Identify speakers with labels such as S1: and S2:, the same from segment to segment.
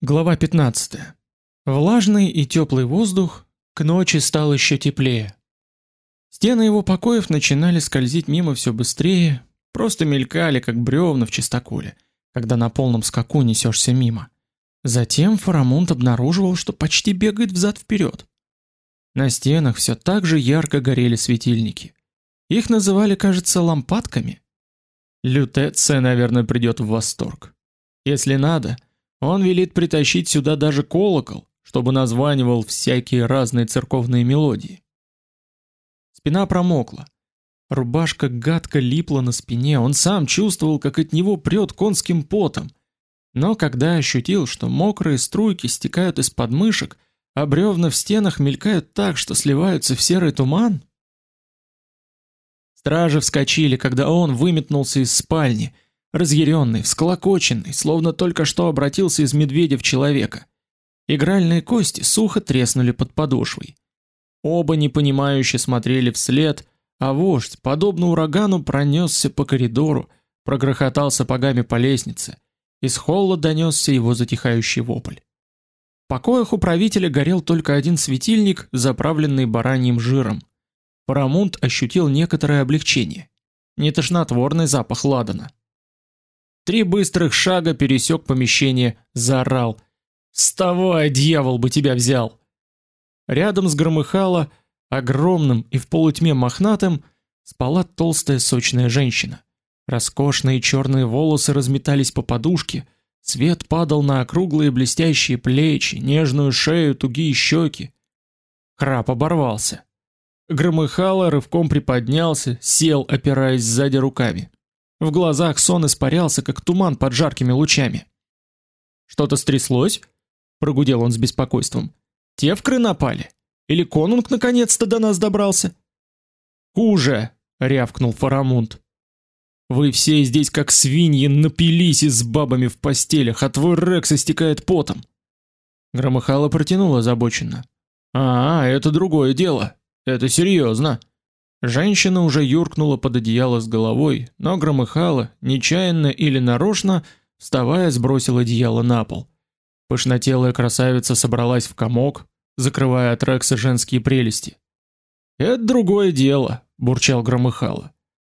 S1: Глава 15. Влажный и теплый воздух, к ночи стало еще теплее. Стены его покоев начинали скользить мимо все быстрее, просто мелькали, как бревна в чистоколе, когда на полном скаку несешься мимо. Затем Фарамунд обнаруживал, что почти бегает взад-вперед. На стенах все так же ярко горели светильники. Их называли, кажется, лампадками. Лютеция, наверное, придет в восторг. Если надо — он велит притащить сюда даже колокол, чтобы названивал всякие разные церковные мелодии. Спина промокла. Рубашка гадко липла на спине, он сам чувствовал, как от него прет конским потом. Но когда ощутил, что мокрые струйки стекают из подмышек, а бревна в стенах мелькают так, что сливаются в серый туман... Стражи вскочили, когда он выметнулся из спальни — разъяренный, всклокоченный, словно только что обратился из медведя в человека. Игральные кости сухо треснули под подошвой. Оба непонимающе смотрели вслед, а вождь, подобно урагану, пронесся по коридору, прогрохотал сапогами по лестнице. Из холла донесся его затихающий вопль. В покоях управителя горел только один светильник, заправленный бараньим жиром. Парамунт ощутил некоторое облегчение. Не тошнотворный запах ладана. Три быстрых шага пересек помещение, заорал: "Вставай, дьявол бы тебя взял!" Рядом с громыхало огромным и в полутьме мохнатым спала толстая сочная женщина. Роскошные черные волосы разметались по подушке, свет падал на округлые блестящие плечи, нежную шею, тугие щеки. Храп оборвался. Громыхало рывком приподнялся, сел, опираясь сзади руками. В глазах сон испарялся, как туман под жаркими лучами. Что-то стряслось? прогудел он с беспокойством. Тевкры напали? Или конунг наконец-то до нас добрался? Хуже, рявкнул Фарамунд. Вы все здесь как свиньи напились и с бабами в постелях, а твой Рекс истекает потом. Громыхало протянуло озабоченно. А, это другое дело. Это серьезно. Женщина уже юркнула под одеяло с головой, но громыхала, нечаянно или нарочно, вставая, сбросила одеяло на пол. Пышнотелая красавица собралась в комок, закрывая от Рекса женские прелести. "Это другое дело", бурчал громыхало.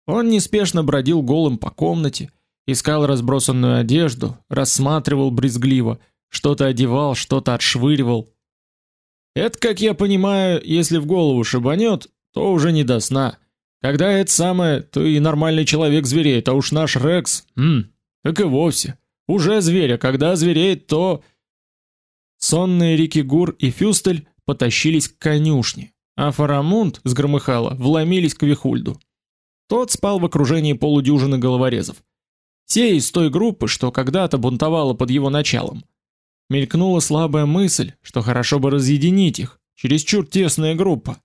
S1: Он неспешно бродил голым по комнате, искал разбросанную одежду, рассматривал брезгливо, что-то одевал, что-то отшвыривал. Это, как я понимаю, если в голову шибанет, то уже не до сна. Когда это самое, то и нормальный человек звереет, а уж наш Рекс, хм, так и вовсе. Уже зверь, а когда звереет, то... Сонные Рикигур и Фюстель потащились к конюшне, а Фарамунд с громыхала вломились к Вихульду. Тот спал в окружении полудюжины головорезов. Все из той группы, что когда-то бунтовала под его началом. Мелькнула слабая мысль, что хорошо бы разъединить их, чересчур тесная группа.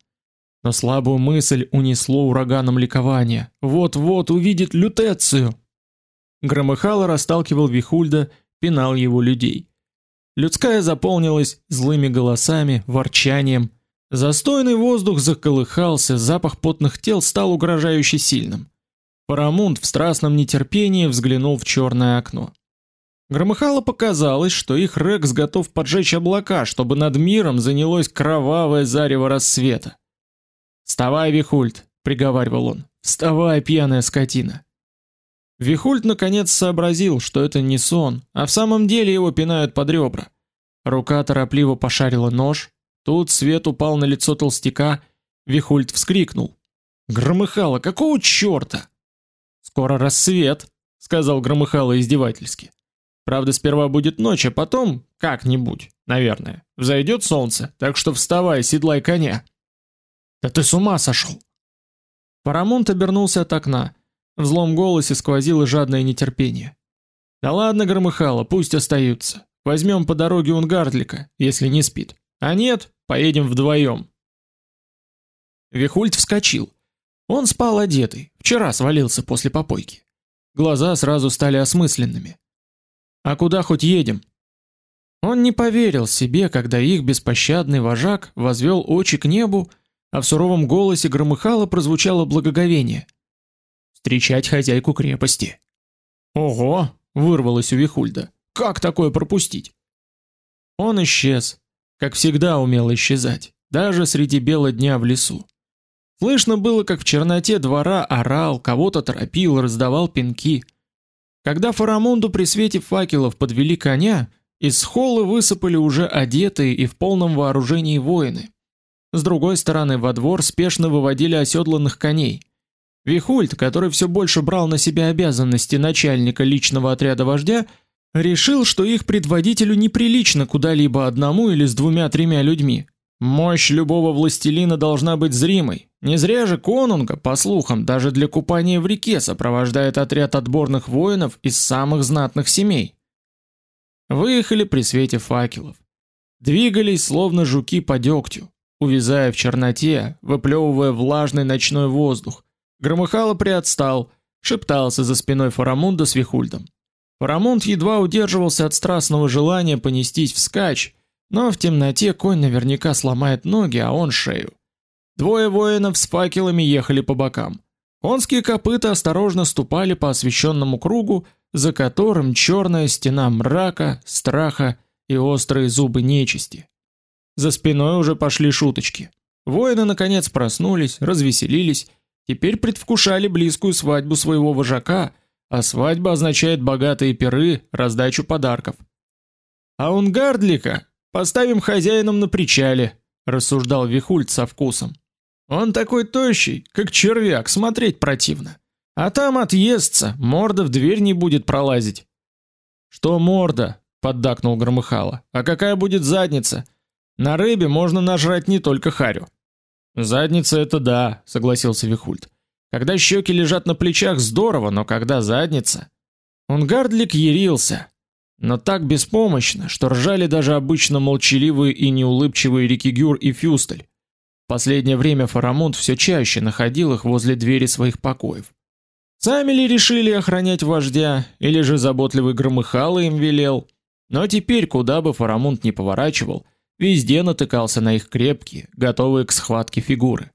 S1: Но слабую мысль унесло ураганом ликования. Вот-вот увидит лютецию. Громыхало расталкивал Вихульда, пинал его людей. Людская заполнилась злыми голосами, ворчанием. Застойный воздух заколыхался, запах потных тел стал угрожающе сильным. Парамунд в страстном нетерпении взглянул в черное окно. Громыхало показалось, что их Рекс готов поджечь облака, чтобы над миром занялось кровавое зарево рассвета. "Вставай, Вихульд", приговаривал он. "Вставай, пьяная скотина". Вихульд наконец сообразил, что это не сон, а в самом деле его пинают под ребра. Рука торопливо пошарила нож, тут свет упал на лицо толстяка, Вихульд вскрикнул: "Громыхало, какого чёрта?" "Скоро рассвет", сказал Громыхало издевательски. Правда, сперва будет ночь, а потом как-нибудь, наверное, взойдет солнце, так что вставай, седлай коня. Да ты с ума сошел!» Парамонт обернулся от окна. В злом голосе сквозило жадное нетерпение. Да ладно, громыхало, пусть остаются. Возьмем по дороге Унгардлика, если не спит. А нет, поедем вдвоем. Вихульт вскочил. Он спал одетый, вчера свалился после попойки. Глаза сразу стали осмысленными. А куда хоть едем? Он не поверил себе, когда их беспощадный вожак возвел очи к небу а в суровом голосе громыхало прозвучало благоговение. Встречать хозяйку крепости. Ого, вырвалось у Вихульда. Как такое пропустить? Он исчез, как всегда умел исчезать, даже среди бела дня в лесу. Слышно было, как в черноте двора орал, кого-то торопил, раздавал пинки. Когда Фарамунду при свете факелов подвели коня, из холла высыпали уже одетые и в полном вооружении воины. С другой стороны во двор спешно выводили оседланных коней. Вихульт, который все больше брал на себя обязанности начальника личного отряда вождя, решил, что их предводителю неприлично куда-либо одному или с двумя-тремя людьми. Мощь любого властелина должна быть зримой. Не зря же конунга, по слухам, даже для купания в реке сопровождает отряд отборных воинов из самых знатных семей. Выехали при свете факелов. Двигались словно жуки по дегтю, увязая в черноте, выплевывая влажный ночной воздух. Громыхало приотстал, шептался за спиной Фарамунда с Вихульдом. Фарамунд едва удерживался от страстного желания понестись вскачь, но в темноте конь наверняка сломает ноги, а он шею. Двое воинов с факелами ехали по бокам. Конские копыта осторожно ступали по освещенному кругу, за которым черная стена мрака, страха и острые зубы нечисти. За спиной уже пошли шуточки. Воины наконец проснулись, развеселились, теперь предвкушали близкую свадьбу своего вожака, а свадьба означает богатые пиры, раздачу подарков. А он Гардлика Поставим хозяином на причале, рассуждал Вихульт со вкусом. Он такой тощий, как червяк, смотреть противно. А там отъестся, морда в дверь не будет пролазить. Что морда? поддакнул Громыхало. А какая будет задница? На рыбе можно нажрать не только харю. Задница это да, согласился Вихульт. Когда щеки лежат на плечах, здорово, но когда задница? Он гардлик ярился но так беспомощно, что ржали даже обычно молчаливые и неулыбчивые Рикигюр и Фюстель. Последнее время Фарамунд все чаще находил их возле двери своих покоев. Сами ли решили охранять вождя, или же заботливый Громыхало им велел? Но теперь, куда бы Фарамунд ни поворачивал, везде натыкался на их крепкие, готовые к схватке фигуры.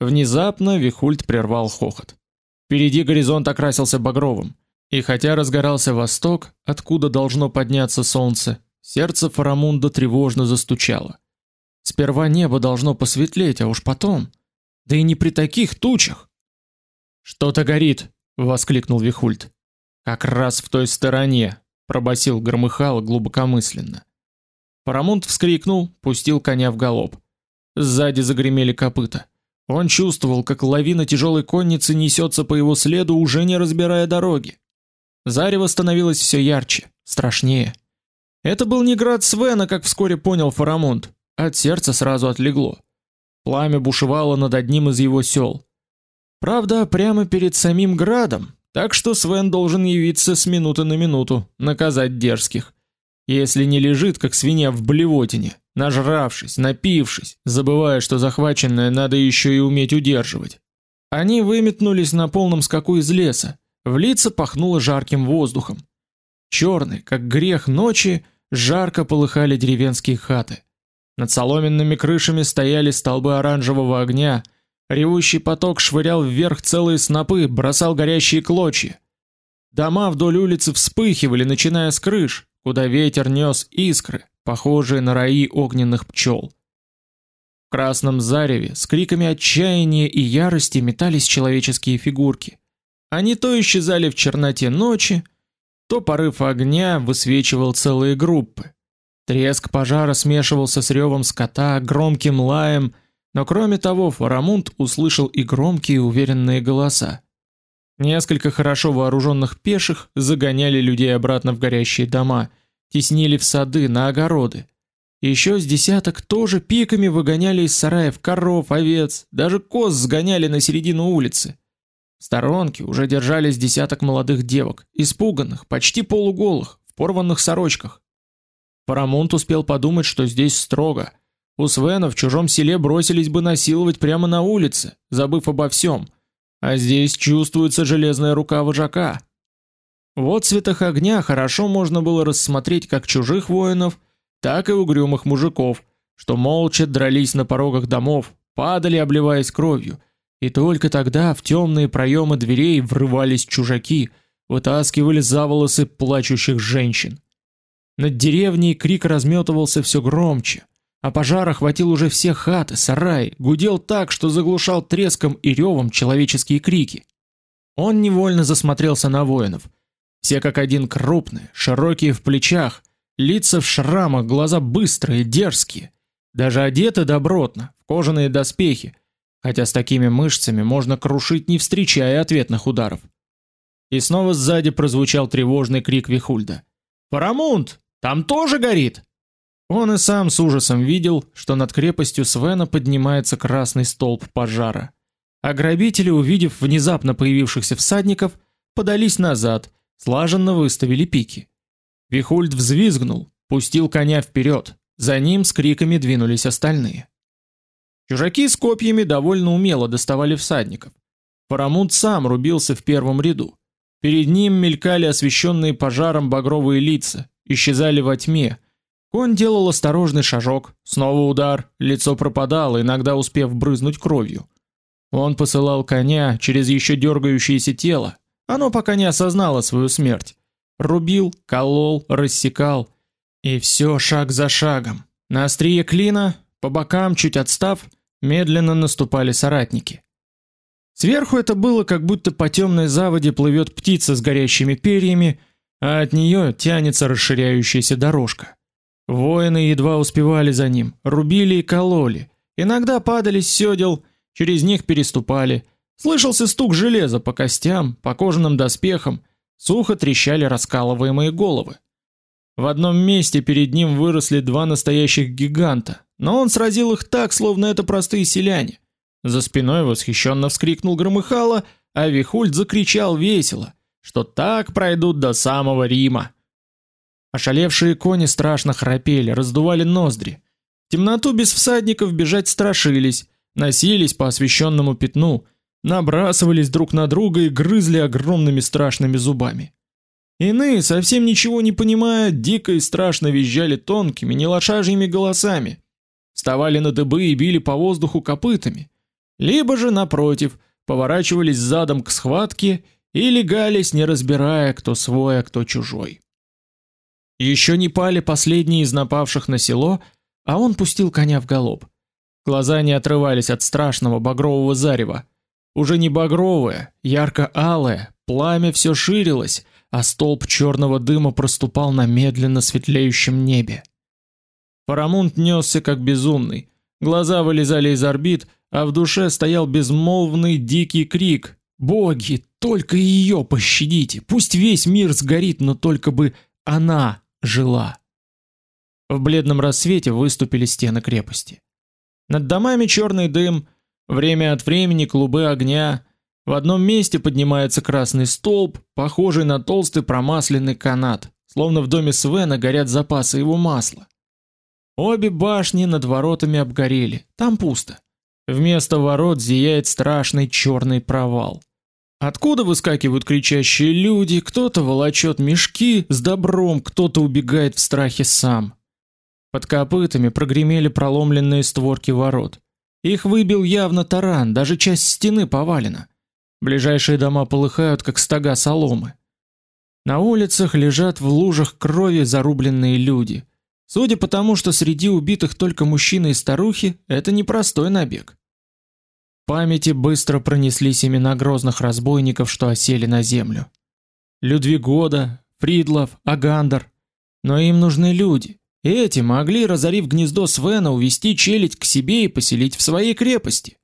S1: Внезапно Вихульт прервал хохот. Впереди горизонт окрасился багровым. И хотя разгорался восток, откуда должно подняться солнце, сердце Фарамунда тревожно застучало. Сперва небо должно посветлеть, а уж потом, да и не при таких тучах. Что-то горит, воскликнул Вихульт. Как раз в той стороне, пробасил Громыхало глубокомысленно. Фарамунд вскрикнул, пустил коня в галоп. Сзади загремели копыта. Он чувствовал, как лавина тяжелой конницы несется по его следу, уже не разбирая дороги. Зарево становилось все ярче, страшнее. Это был не град Свена, как вскоре понял Фарамунд. От сердца сразу отлегло. Пламя бушевало над одним из его сел. Правда, прямо перед самим градом, так что Свен должен явиться с минуты на минуту, наказать дерзких. Если не лежит, как свинья в блевотине, нажравшись, напившись, забывая, что захваченное надо еще и уметь удерживать. Они выметнулись на полном скаку из леса, в лица пахнуло жарким воздухом. Черные, как грех ночи, жарко полыхали деревенские хаты. Над соломенными крышами стояли столбы оранжевого огня. Ревущий поток швырял вверх целые снопы, бросал горящие клочья. Дома вдоль улицы вспыхивали, начиная с крыш, куда ветер нёс искры, похожие на раи огненных пчел. В красном зареве с криками отчаяния и ярости метались человеческие фигурки. Они то исчезали в черноте ночи, то порыв огня высвечивал целые группы. Треск пожара смешивался с ревом скота, громким лаем, но кроме того, Фарамунд услышал и громкие уверенные голоса. Несколько хорошо вооруженных пеших загоняли людей обратно в горящие дома, теснили в сады, на огороды. Еще с десяток тоже пиками выгоняли из сараев коров, овец, даже коз сгоняли на середину улицы. В сторонке уже держались десяток молодых девок, испуганных, почти полуголых, в порванных сорочках. Парамонт успел подумать, что здесь строго. У Свена в чужом селе бросились бы насиловать прямо на улице, забыв обо всем. А здесь чувствуется железная рука вожака. Вот в светах огня хорошо можно было рассмотреть как чужих воинов, так и угрюмых мужиков, что молча дрались на порогах домов, падали, обливаясь кровью, и только тогда в темные проемы дверей врывались чужаки, вытаскивали за волосы плачущих женщин. Над деревней крик разметывался все громче, а пожар охватил уже все хаты, сараи, гудел так, что заглушал треском и ревом человеческие крики. Он невольно засмотрелся на воинов. Все как один крупные, широкие в плечах, лица в шрамах, глаза быстрые, дерзкие, даже одеты добротно, в кожаные доспехи, хотя с такими мышцами можно крушить, не встречая ответных ударов. И снова сзади прозвучал тревожный крик Вихульда. «Парамунт! Там тоже горит!» Он и сам с ужасом видел, что над крепостью Свена поднимается красный столб пожара. А грабители, увидев внезапно появившихся всадников, подались назад, слаженно выставили пики. Вихульд взвизгнул, пустил коня вперед, за ним с криками двинулись остальные. Чужаки с копьями довольно умело доставали всадников. Парамунд сам рубился в первом ряду. Перед ним мелькали освещенные пожаром багровые лица, исчезали во тьме. Конь делал осторожный шажок, снова удар, лицо пропадало, иногда успев брызнуть кровью. Он посылал коня через еще дергающееся тело. Оно пока не осознало свою смерть. Рубил, колол, рассекал, и все шаг за шагом. На острие клина, по бокам чуть отстав, медленно наступали соратники. Сверху это было, как будто по темной заводе плывет птица с горящими перьями, а от нее тянется расширяющаяся дорожка. Воины едва успевали за ним, рубили и кололи, иногда падали с седел, через них переступали. Слышался стук железа по костям, по кожаным доспехам, сухо трещали раскалываемые головы. В одном месте перед ним выросли два настоящих гиганта, но он сразил их так, словно это простые селяне. За спиной восхищенно вскрикнул Громыхало, а Вихульд закричал весело, что так пройдут до самого Рима. Ошалевшие кони страшно храпели, раздували ноздри. В темноту без всадников бежать страшились, носились по освещенному пятну, набрасывались друг на друга и грызли огромными страшными зубами. Иные, совсем ничего не понимая, дико и страшно визжали тонкими, не лошажьими голосами, вставали на дыбы и били по воздуху копытами либо же напротив, поворачивались задом к схватке и легались, не разбирая, кто свой, а кто чужой. Еще не пали последние из напавших на село, а он пустил коня в галоп. Глаза не отрывались от страшного багрового зарева. Уже не багровое, ярко-алое, пламя все ширилось, а столб черного дыма проступал на медленно светлеющем небе. Парамунт несся как безумный, глаза вылезали из орбит, а в душе стоял безмолвный дикий крик: "Боги, только ее пощадите! Пусть весь мир сгорит, но только бы она жила!" В бледном рассвете выступили стены крепости. Над домами черный дым, время от времени клубы огня. В одном месте поднимается красный столб, похожий на толстый промасленный канат, словно в доме Свена горят запасы его масла. Обе башни над воротами обгорели. Там пусто. Вместо ворот зияет страшный черный провал. Откуда выскакивают кричащие люди, кто-то волочет мешки с добром, кто-то убегает в страхе сам. Под копытами прогремели проломленные створки ворот. Их выбил явно таран, даже часть стены повалена. Ближайшие дома полыхают, как стога соломы. На улицах лежат в лужах крови зарубленные люди. Судя по тому, что среди убитых только мужчины и старухи, это не простой набег. В памяти быстро пронеслись имена грозных разбойников, что осели на землю. Людвигода, Фридлов, Агандер. Но им нужны люди. Эти могли, разорив гнездо Свена, увести челядь к себе и поселить в своей крепости.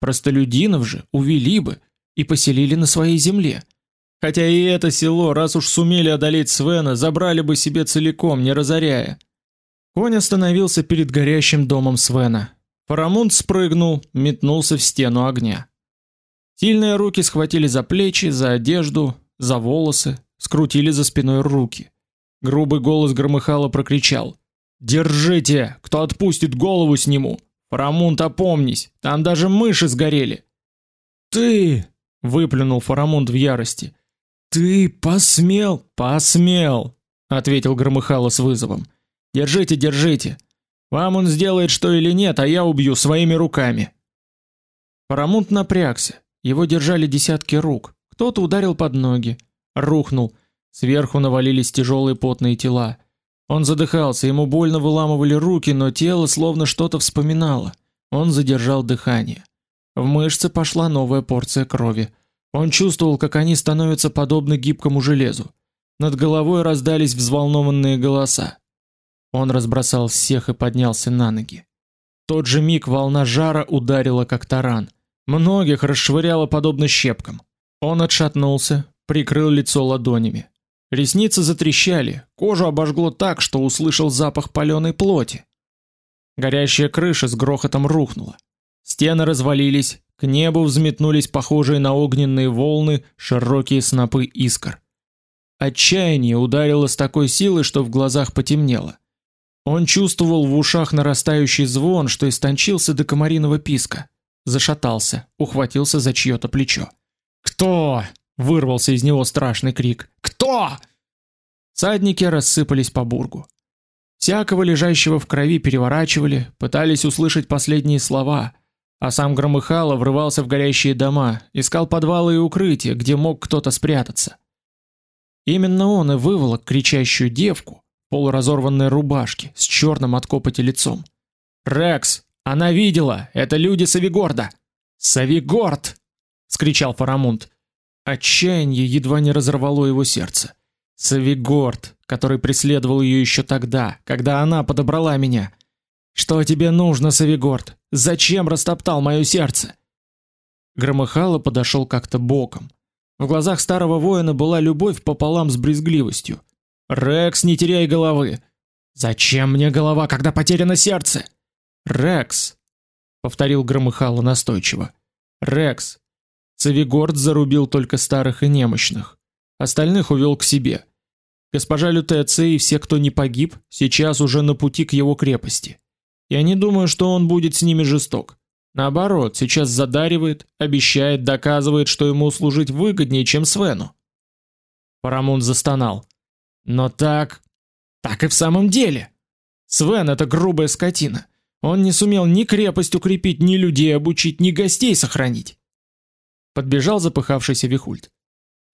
S1: Простолюдинов же увели бы и поселили на своей земле. Хотя и это село, раз уж сумели одолеть Свена, забрали бы себе целиком, не разоряя. Конь остановился перед горящим домом Свена. Парамунд спрыгнул, метнулся в стену огня. Сильные руки схватили за плечи, за одежду, за волосы, скрутили за спиной руки. Грубый голос громыхало прокричал: "Держите, кто отпустит голову сниму. Фарамунд, опомнись, там даже мыши сгорели". "Ты!" выплюнул Фарамунд в ярости. "Ты посмел, посмел", ответил громыхало с вызовом. Держите, держите. Вам он сделает что или нет, а я убью своими руками. Парамунт напрягся. Его держали десятки рук. Кто-то ударил под ноги, рухнул. Сверху навалились тяжелые потные тела. Он задыхался, ему больно выламывали руки, но тело словно что-то вспоминало. Он задержал дыхание. В мышцы пошла новая порция крови. Он чувствовал, как они становятся подобны гибкому железу. Над головой раздались взволнованные голоса. Он разбросал всех и поднялся на ноги. В тот же миг волна жара ударила как таран. Многих расшвыряло подобно щепкам. Он отшатнулся, прикрыл лицо ладонями. Ресницы затрещали, кожу обожгло так, что услышал запах паленой плоти. Горящая крыша с грохотом рухнула. Стены развалились, к небу взметнулись похожие на огненные волны широкие снопы искр. Отчаяние ударило с такой силой, что в глазах потемнело. Он чувствовал в ушах нарастающий звон, что истончился до комариного писка. Зашатался, ухватился за чьё-то плечо. "Кто?" вырвался из него страшный крик. "Кто?" Садники рассыпались по бургу. Всякого лежащего в крови переворачивали, пытались услышать последние слова, а сам Громыхало врывался в горящие дома, искал подвалы и укрытия, где мог кто-то спрятаться. Именно он и выволок кричащую девку, полуразорванной рубашке, с черным от копоти лицом. "Рекс, она видела, это люди Савигорда". "Савигорд!" скричал Фарамунд. Отчаяние едва не разорвало его сердце. Савигорд, который преследовал ее еще тогда, когда она подобрала меня. Что тебе нужно, Савигорд? Зачем растоптал мое сердце? Громыхало подошел как-то боком. В глазах старого воина была любовь пополам с брезгливостью. Рекс, не теряй головы. Зачем мне голова, когда потеряно сердце? Рекс, повторил Громыхало настойчиво. Рекс. Савигорд зарубил только старых и немощных, остальных увел к себе. Госпожа Лютеция и все, кто не погиб, сейчас уже на пути к его крепости. Я не думаю, что он будет с ними жесток. Наоборот, сейчас задаривает, обещает, доказывает, что ему служить выгоднее, чем Свену. Парамон застонал. Но так, так и в самом деле. Свен это грубая скотина. Он не сумел ни крепость укрепить, ни людей обучить, ни гостей сохранить. Подбежал запыхавшийся Вихульд.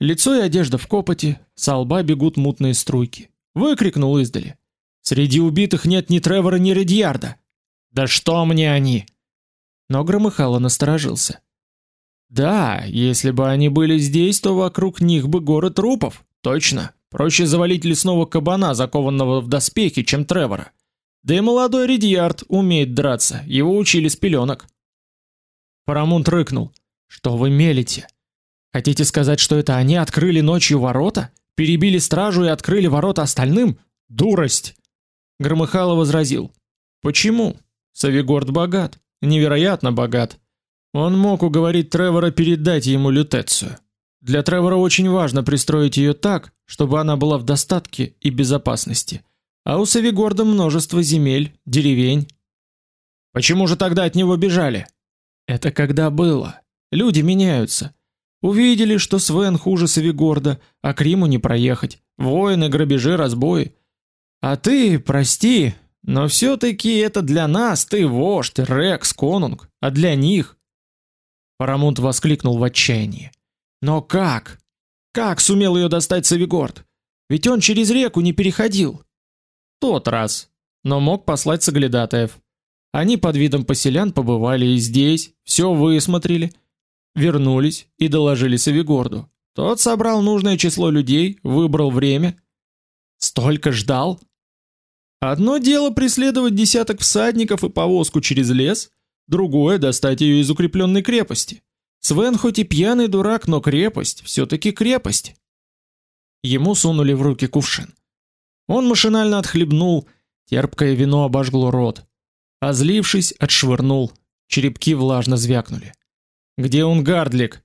S1: Лицо и одежда в копоти, с лба бегут мутные струйки. Выкрикнул издали: "Среди убитых нет ни Тревора, ни Редьярда. Да что мне они?" Но Громыхало насторожился. Да, если бы они были здесь, то вокруг них бы горы трупов. Точно. Проще завалить лесного кабана, закованного в доспехи, чем Тревора. Да и молодой Редьярд умеет драться, его учили с пеленок. Парамунт рыкнул: "Что вы мелите? Хотите сказать, что это они открыли ночью ворота, перебили стражу и открыли ворота остальным? Дурость!" Громыхало возразил: "Почему? Савигорд богат, невероятно богат. Он мог уговорить Тревора передать ему лютецию. Для Тревора очень важно пристроить ее так, чтобы она была в достатке и безопасности. А у Савигорда множество земель, деревень. Почему же тогда от него бежали? Это когда было. Люди меняются. Увидели, что Свен хуже Савигорда, а к Риму не проехать. Войны, грабежи, разбои. А ты, прости, но все таки это для нас ты вождь, Рекс, конунг, а для них Парамунт воскликнул в отчаянии. Но как? Как сумел ее достать Савигорд? Ведь он через реку не переходил. Тот раз, но мог послать соглядатаев. Они под видом поселян побывали и здесь, все высмотрели, вернулись и доложили Савигорду. Тот собрал нужное число людей, выбрал время. Столько ждал? Одно дело преследовать десяток всадников и повозку через лес, другое достать ее из укрепленной крепости. Свен хоть и пьяный дурак, но крепость все таки крепость. Ему сунули в руки кувшин. Он машинально отхлебнул, терпкое вино обожгло рот. Озлившись, отшвырнул. Черепки влажно звякнули. Где он, Гардлик?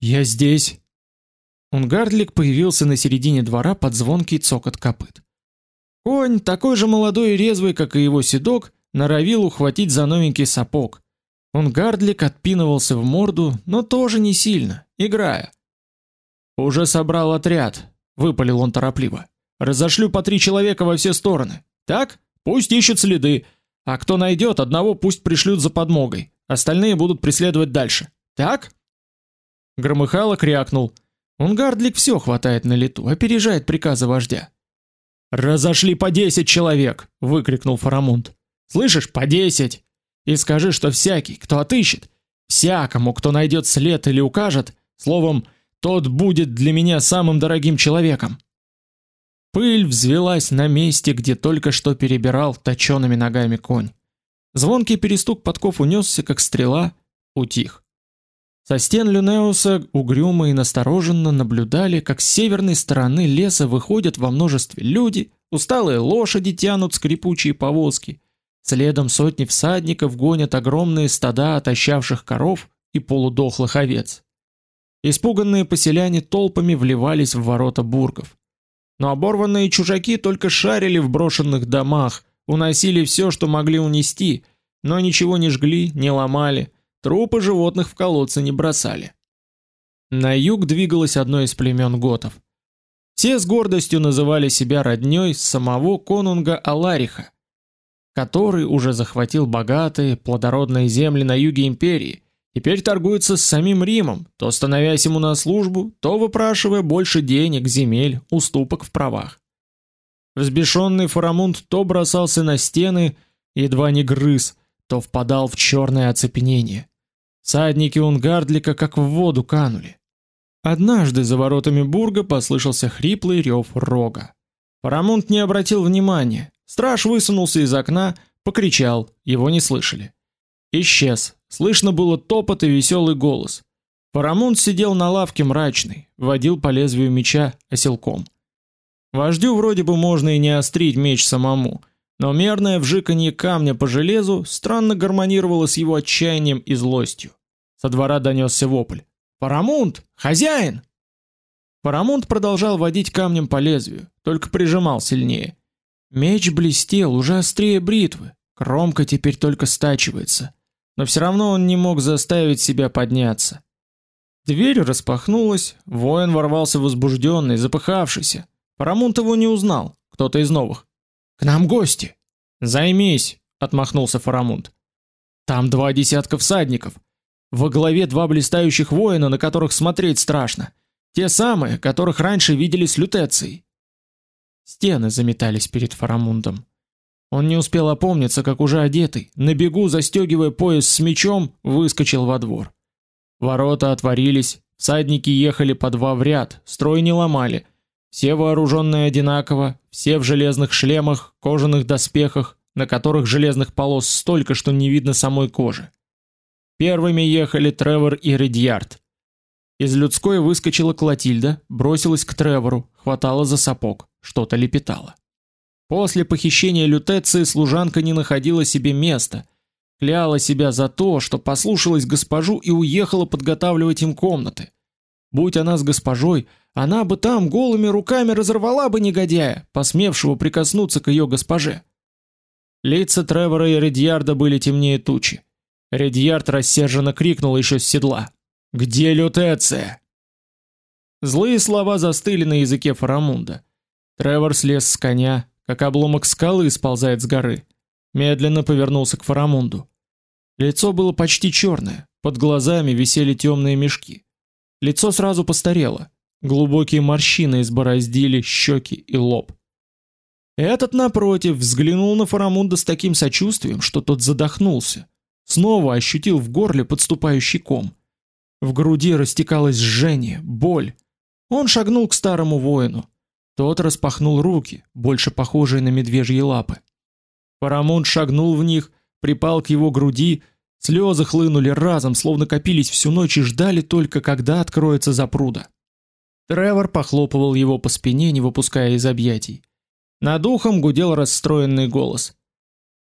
S1: Я здесь. Он Гардлик появился на середине двора под звонкий цокот копыт. Конь, такой же молодой и резвый, как и его седок, норовил ухватить за новенький сапог. Он Гардлик отпинывался в морду, но тоже не сильно, играя. Уже собрал отряд, выпалил он торопливо. Разошлю по три человека во все стороны. Так? Пусть ищут следы, а кто найдет, одного пусть пришлют за подмогой. Остальные будут преследовать дальше. Так? Громыхало крякнул. Он Гардлик все хватает на лету, опережает приказы вождя. Разошли по десять человек, выкрикнул Фарамунд. Слышишь, по десять. И скажи, что всякий, кто отыщет, всякому, кто найдет след или укажет, словом, тот будет для меня самым дорогим человеком. Пыль взвелась на месте, где только что перебирал точёными ногами конь. Звонкий перестук подков унесся, как стрела, утих. Со стен Люнеуса угрюмо и настороженно наблюдали, как с северной стороны леса выходят во множестве люди, усталые лошади тянут скрипучие повозки, следом сотни всадников гонят огромные стада отощавших коров и полудохлых овец. Испуганные поселяне толпами вливались в ворота бургов. Но оборванные чужаки только шарили в брошенных домах, уносили все, что могли унести, но ничего не жгли, не ломали, Трупы животных в колодцы не бросали. На юг двигалось одно из племен готов. Все с гордостью называли себя роднёй самого конунга Алариха, который уже захватил богатые, плодородные земли на юге империи, теперь торгуется с самим Римом, то становясь ему на службу, то выпрашивая больше денег, земель, уступок в правах. Взбешенный Фарамунд то бросался на стены, едва не грыз, то впадал в черное оцепенение. Садники Унгардлика как в воду канули. Однажды за воротами бурга послышался хриплый рев рога. Парамонт не обратил внимания. Страж высунулся из окна, покричал, его не слышали. Исчез. Слышно было топот и веселый голос. Парамонт сидел на лавке мрачный, водил по лезвию меча оселком. Вождю вроде бы можно и не острить меч самому, но мерное вжиканье камня по железу странно гармонировало с его отчаянием и злостью. Со двора донесся вопль: "Парамунд, хозяин!" Парамунд продолжал водить камнем по лезвию, только прижимал сильнее. Меч блестел уже острее бритвы, кромка теперь только стачивается, но все равно он не мог заставить себя подняться. Дверь распахнулась, воин ворвался возбужденный, запыхавшийся. Парамунд его не узнал, кто-то из новых. К нам гости. Займись, отмахнулся Фарамунд. Там два десятка всадников. Во главе два блистающих воина, на которых смотреть страшно. Те самые, которых раньше видели с лютецией. Стены заметались перед Фарамундом. Он не успел опомниться, как уже одетый, на бегу застегивая пояс с мечом, выскочил во двор. Ворота отворились, всадники ехали по два в ряд, строй не ломали. Все вооруженные одинаково, все в железных шлемах, кожаных доспехах, на которых железных полос столько, что не видно самой кожи. Первыми ехали Тревор и Редьярд. Из людской выскочила Клотильда, бросилась к Тревору, хватала за сапог, что-то лепетала. После похищения Лютеции служанка не находила себе места, кляла себя за то, что послушалась госпожу и уехала подготавливать им комнаты. Будь она с госпожой, она бы там голыми руками разорвала бы негодяя, посмевшего прикоснуться к ее госпоже. Лица Тревора и Редьярда были темнее тучи. Редьярд рассерженно крикнул еще с седла: "Где Лютеция?" Злые слова застыли на языке Фарамунда. Тревор слез с коня, как обломок скалы сползает с горы. Медленно повернулся к Фарамунду. Лицо было почти черное, под глазами висели темные мешки. Лицо сразу постарело, глубокие морщины избороздили щеки и лоб. Этот напротив взглянул на Фарамунда с таким сочувствием, что тот задохнулся. Снова ощутил в горле подступающий ком. В груди растекалось жжение, боль. Он шагнул к старому воину. Тот распахнул руки, больше похожие на медвежьи лапы. Парамонт шагнул в них, припал к его груди, слезы хлынули разом, словно копились всю ночь и ждали только, когда откроется запруда. Тревор похлопывал его по спине, не выпуская из объятий. Над ухом гудел расстроенный голос.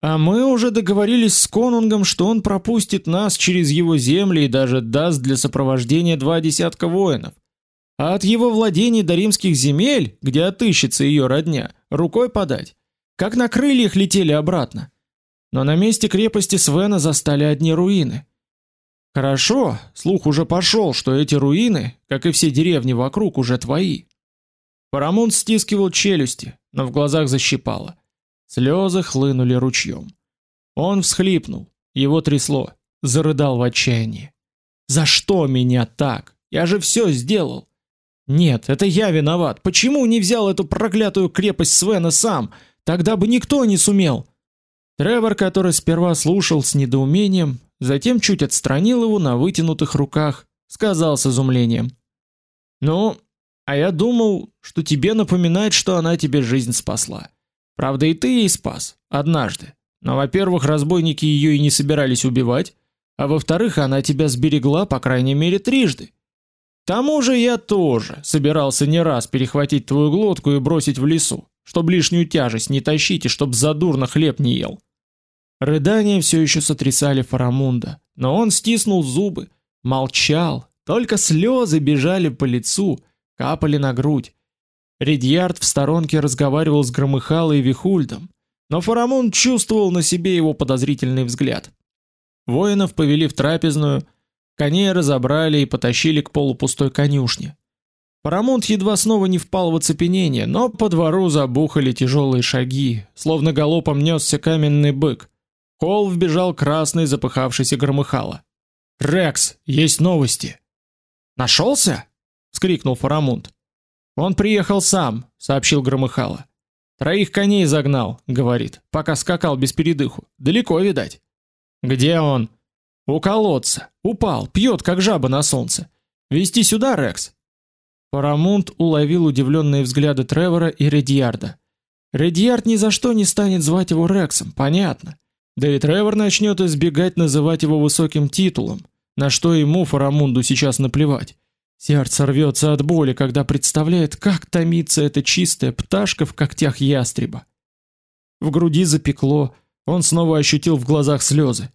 S1: А мы уже договорились с Конунгом, что он пропустит нас через его земли и даже даст для сопровождения два десятка воинов. А от его владений до римских земель, где отыщется ее родня, рукой подать. Как на крыльях летели обратно. Но на месте крепости Свена застали одни руины. Хорошо, слух уже пошел, что эти руины, как и все деревни вокруг, уже твои. Парамонт стискивал челюсти, но в глазах защипало. Слезы хлынули ручьем. Он всхлипнул, его трясло, зарыдал в отчаянии. За что меня так? Я же все сделал. Нет, это я виноват. Почему не взял эту проклятую крепость Свена сам? Тогда бы никто не сумел. Тревор, который сперва слушал с недоумением, затем чуть отстранил его на вытянутых руках, сказал с изумлением: "Ну, а я думал, что тебе напоминает, что она тебе жизнь спасла. Правда, и ты ей спас однажды. Но, во-первых, разбойники ее и не собирались убивать, а во-вторых, она тебя сберегла по крайней мере трижды. Тому же я тоже собирался не раз перехватить твою глотку и бросить в лесу, чтобы лишнюю тяжесть не тащить и чтоб задурно хлеб не ел. Рыдания все еще сотрясали Фарамунда, но он стиснул зубы, молчал, только слезы бежали по лицу, капали на грудь. Редьярд в сторонке разговаривал с Громыхалой и Вихульдом, но Фарамунд чувствовал на себе его подозрительный взгляд. Воинов повели в трапезную, коней разобрали и потащили к полупустой конюшне. Фарамунд едва снова не впал в оцепенение, но по двору забухали тяжелые шаги, словно галопом несся каменный бык холл вбежал красный запыхавшийся громыхало. Рекс, есть новости. Нашелся? вскрикнул Фарамунд. Он приехал сам, сообщил громыхало. Троих коней загнал, говорит, пока скакал без передыху. Далеко, видать. Где он? У колодца. Упал, пьет, как жаба на солнце. Вести сюда, Рекс. Фарамунд уловил удивленные взгляды Тревора и Редьярда. Редьярд ни за что не станет звать его Рексом, понятно. Да и Тревор начнет избегать называть его высоким титулом, на что ему Фарамунду сейчас наплевать. Сердце рвется от боли, когда представляет, как томится эта чистая пташка в когтях ястреба. В груди запекло, он снова ощутил в глазах слезы.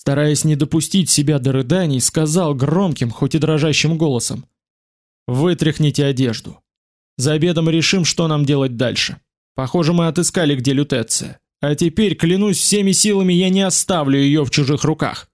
S1: Стараясь не допустить себя до рыданий, сказал громким, хоть и дрожащим голосом: "Вытряхните одежду. За обедом решим, что нам делать дальше. Похоже, мы отыскали, где Лютеция. А теперь, клянусь всеми силами, я не оставлю ее в чужих руках.